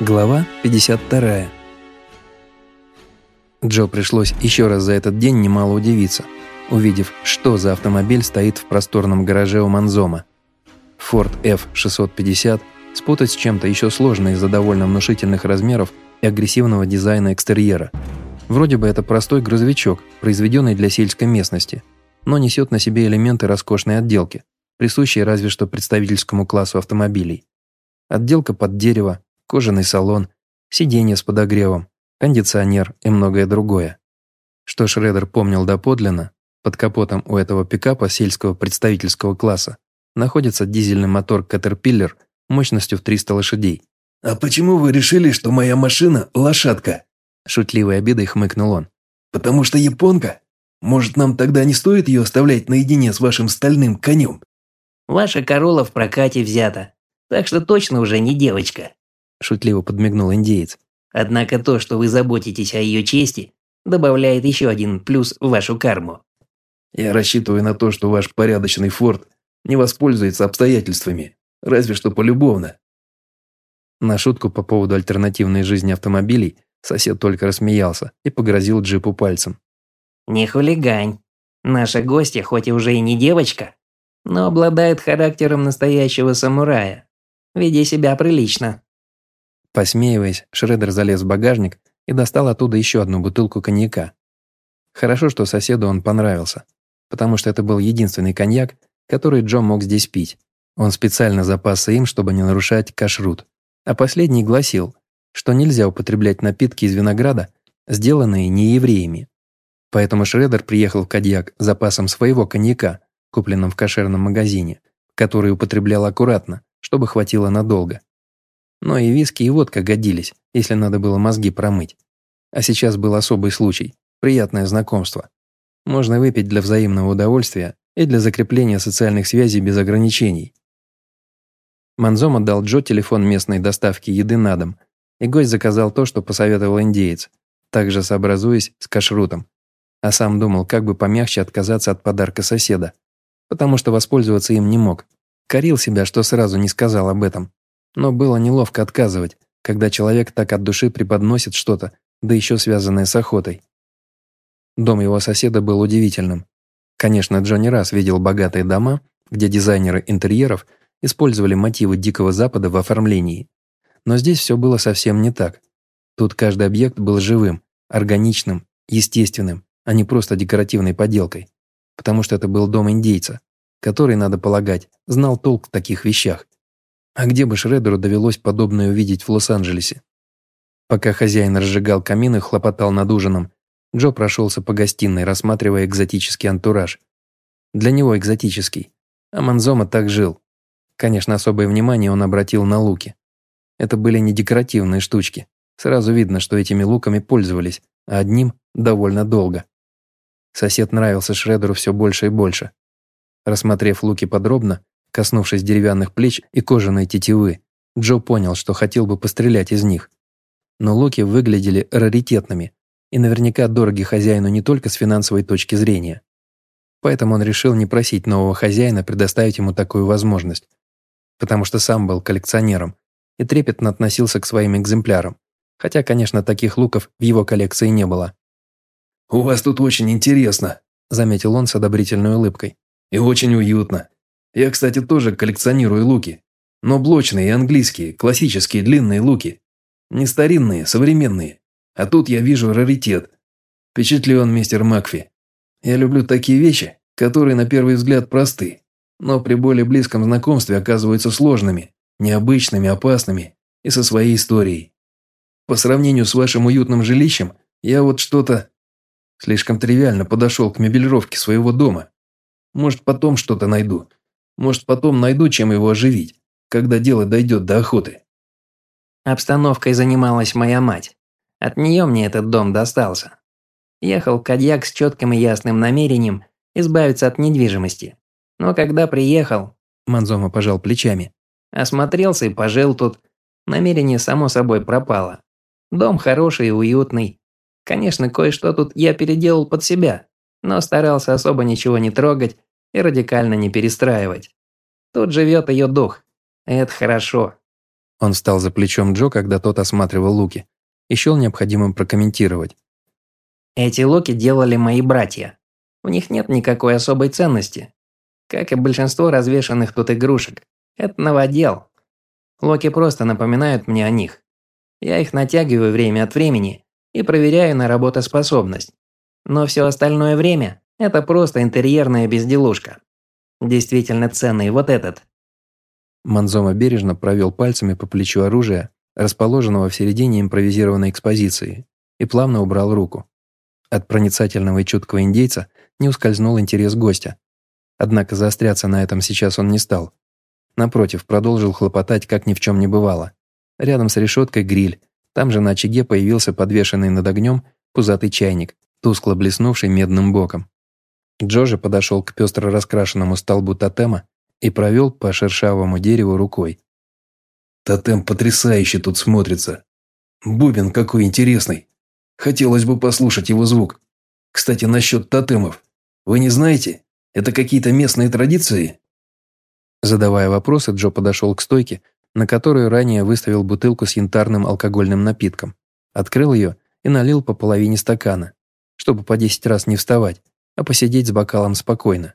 Глава 52. Джо пришлось еще раз за этот день немало удивиться, увидев, что за автомобиль стоит в просторном гараже у Манзома. Ford F650 спутать с чем-то еще сложно из-за довольно внушительных размеров и агрессивного дизайна экстерьера. Вроде бы это простой грузовичок, произведенный для сельской местности, но несет на себе элементы роскошной отделки, присущие разве что представительскому классу автомобилей. Отделка под дерево, кожаный салон, сиденье с подогревом, кондиционер и многое другое. Что Шредер помнил доподлинно, под капотом у этого пикапа сельского представительского класса находится дизельный мотор Caterpillar мощностью в 300 лошадей. «А почему вы решили, что моя машина – лошадка?» Шутливой обидой хмыкнул он. «Потому что японка? Может, нам тогда не стоит ее оставлять наедине с вашим стальным конем?» «Ваша Корола в прокате взята, так что точно уже не девочка», – шутливо подмигнул индеец. «Однако то, что вы заботитесь о ее чести, добавляет еще один плюс в вашу карму». «Я рассчитываю на то, что ваш порядочный форт не воспользуется обстоятельствами, разве что полюбовно». На шутку по поводу альтернативной жизни автомобилей сосед только рассмеялся и погрозил джипу пальцем. «Не хулигань. Наша гостья хоть и уже и не девочка, но обладает характером настоящего самурая. Веди себя прилично». Посмеиваясь, Шредер залез в багажник и достал оттуда еще одну бутылку коньяка. Хорошо, что соседу он понравился, потому что это был единственный коньяк, который Джо мог здесь пить. Он специально запасся им, чтобы не нарушать кашрут. А последний гласил, что нельзя употреблять напитки из винограда, сделанные не евреями. Поэтому Шредер приехал в Кадьяк с запасом своего коньяка, купленным в кошерном магазине, который употреблял аккуратно, чтобы хватило надолго. Но и виски, и водка годились, если надо было мозги промыть. А сейчас был особый случай, приятное знакомство. Можно выпить для взаимного удовольствия и для закрепления социальных связей без ограничений. Манзом отдал Джо телефон местной доставки еды на дом, и гость заказал то, что посоветовал индеец, также сообразуясь с кашрутом. А сам думал, как бы помягче отказаться от подарка соседа, потому что воспользоваться им не мог. Корил себя, что сразу не сказал об этом. Но было неловко отказывать, когда человек так от души преподносит что-то, да еще связанное с охотой. Дом его соседа был удивительным. Конечно, Джо не раз видел богатые дома, где дизайнеры интерьеров использовали мотивы Дикого Запада в оформлении. Но здесь все было совсем не так. Тут каждый объект был живым, органичным, естественным, а не просто декоративной поделкой. Потому что это был дом индейца, который, надо полагать, знал толк в таких вещах. А где бы Шредеру довелось подобное увидеть в Лос-Анджелесе? Пока хозяин разжигал камин и хлопотал над ужином, Джо прошелся по гостиной, рассматривая экзотический антураж. Для него экзотический. А Манзома так жил. Конечно, особое внимание он обратил на луки. Это были не декоративные штучки. Сразу видно, что этими луками пользовались, а одним довольно долго. Сосед нравился Шредеру все больше и больше. Рассмотрев луки подробно, Коснувшись деревянных плеч и кожаной тетивы, Джо понял, что хотел бы пострелять из них. Но луки выглядели раритетными и наверняка дороги хозяину не только с финансовой точки зрения. Поэтому он решил не просить нового хозяина предоставить ему такую возможность, потому что сам был коллекционером и трепетно относился к своим экземплярам, хотя, конечно, таких луков в его коллекции не было. «У вас тут очень интересно», – заметил он с одобрительной улыбкой. «И очень уютно. Я, кстати, тоже коллекционирую луки. Но блочные и английские, классические длинные луки. Не старинные, современные. А тут я вижу раритет. Впечатлен, мистер Макфи. Я люблю такие вещи, которые на первый взгляд просты, но при более близком знакомстве оказываются сложными, необычными, опасными и со своей историей. По сравнению с вашим уютным жилищем, я вот что-то слишком тривиально подошел к мебелировке своего дома. Может, потом что-то найду, может, потом найду, чем его оживить, когда дело дойдет до охоты. Обстановкой занималась моя мать. От нее мне этот дом достался. Ехал Кадьяк с четким и ясным намерением избавиться от недвижимости. Но когда приехал... Манзома пожал плечами. Осмотрелся и пожил тут. Намерение само собой пропало. Дом хороший и уютный. Конечно, кое-что тут я переделал под себя, но старался особо ничего не трогать и радикально не перестраивать. Тут живет ее дух. Это хорошо. Он встал за плечом Джо, когда тот осматривал луки, и счел необходимым прокомментировать. «Эти луки делали мои братья. У них нет никакой особой ценности. Как и большинство развешанных тут игрушек. Это новодел. Локи просто напоминают мне о них. Я их натягиваю время от времени и проверяю на работоспособность. Но все остальное время – это просто интерьерная безделушка. Действительно ценный вот этот. Манзома бережно провел пальцами по плечу оружия, расположенного в середине импровизированной экспозиции, и плавно убрал руку. От проницательного и чуткого индейца не ускользнул интерес гостя. Однако заостряться на этом сейчас он не стал. Напротив, продолжил хлопотать, как ни в чем не бывало. Рядом с решеткой гриль, там же на очаге появился подвешенный над огнем пузатый чайник, тускло блеснувший медным боком. Джо подошел к пестро раскрашенному столбу тотема и провел по шершавому дереву рукой. «Тотем потрясающе тут смотрится. Бубен какой интересный. Хотелось бы послушать его звук. Кстати, насчет тотемов. Вы не знаете, это какие-то местные традиции?» Задавая вопросы, Джо подошел к стойке, на которую ранее выставил бутылку с янтарным алкогольным напитком. Открыл ее и налил по половине стакана, чтобы по десять раз не вставать, а посидеть с бокалом спокойно.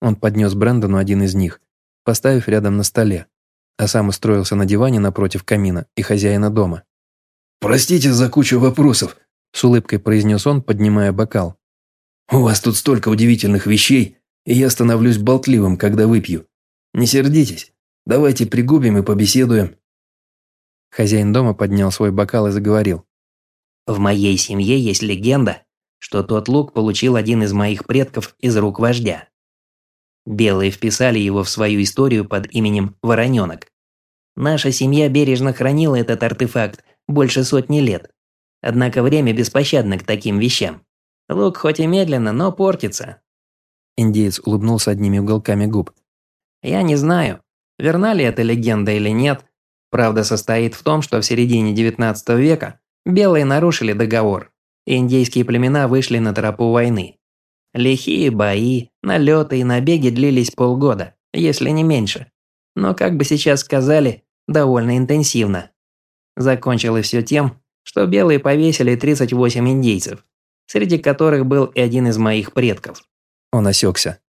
Он поднес Брэндону один из них, поставив рядом на столе, а сам устроился на диване напротив камина и хозяина дома. «Простите за кучу вопросов», – с улыбкой произнес он, поднимая бокал. «У вас тут столько удивительных вещей, и я становлюсь болтливым, когда выпью. Не сердитесь, давайте пригубим и побеседуем». Хозяин дома поднял свой бокал и заговорил. «В моей семье есть легенда, что тот лук получил один из моих предков из рук вождя. Белые вписали его в свою историю под именем Вороненок. Наша семья бережно хранила этот артефакт больше сотни лет. Однако время беспощадно к таким вещам. Лук хоть и медленно, но портится. Индеец улыбнулся одними уголками губ. Я не знаю, верна ли эта легенда или нет. Правда состоит в том, что в середине 19 века белые нарушили договор, индейские племена вышли на тропу войны. Лихие бои, налеты и набеги длились полгода, если не меньше. Но, как бы сейчас сказали, довольно интенсивно. Закончилось все тем, что белые повесили 38 индейцев, среди которых был и один из моих предков. Он осекся.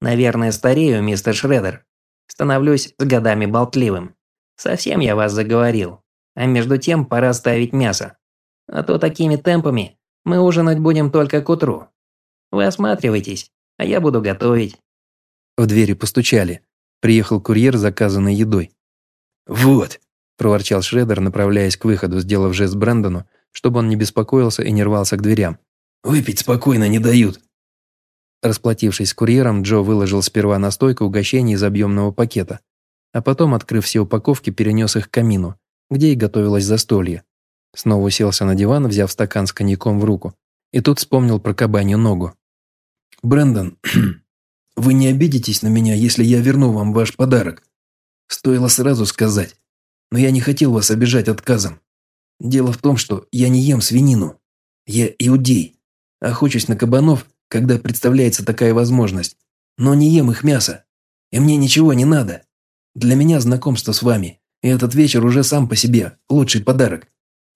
Наверное, старею, мистер Шредер. Становлюсь с годами болтливым. Совсем я вас заговорил. А между тем пора ставить мясо. А то такими темпами мы ужинать будем только к утру. Вы осматривайтесь, а я буду готовить». В двери постучали. Приехал курьер с заказанной едой. «Вот», – проворчал Шредер, направляясь к выходу, сделав жест Брэндону, чтобы он не беспокоился и не рвался к дверям. «Выпить спокойно не дают». Расплатившись с курьером, Джо выложил сперва на стойку угощение из объемного пакета, а потом, открыв все упаковки, перенес их к камину, где и готовилось застолье. Снова уселся на диван, взяв стакан с коньяком в руку, и тут вспомнил про кабанью ногу. Брэндон, вы не обидитесь на меня, если я верну вам ваш подарок? Стоило сразу сказать, но я не хотел вас обижать отказом. Дело в том, что я не ем свинину. Я иудей. Охочусь на кабанов, когда представляется такая возможность. Но не ем их мясо. И мне ничего не надо. Для меня знакомство с вами, и этот вечер уже сам по себе лучший подарок.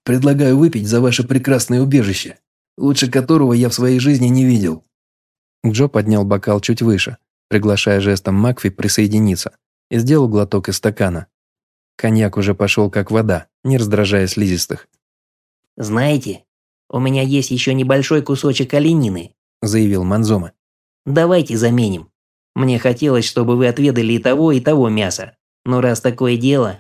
Предлагаю выпить за ваше прекрасное убежище, лучше которого я в своей жизни не видел. Джо поднял бокал чуть выше, приглашая жестом Макфи присоединиться, и сделал глоток из стакана. Коньяк уже пошел как вода, не раздражая слизистых. «Знаете, у меня есть еще небольшой кусочек оленины», – заявил Манзома. «Давайте заменим. Мне хотелось, чтобы вы отведали и того, и того мяса. Но раз такое дело,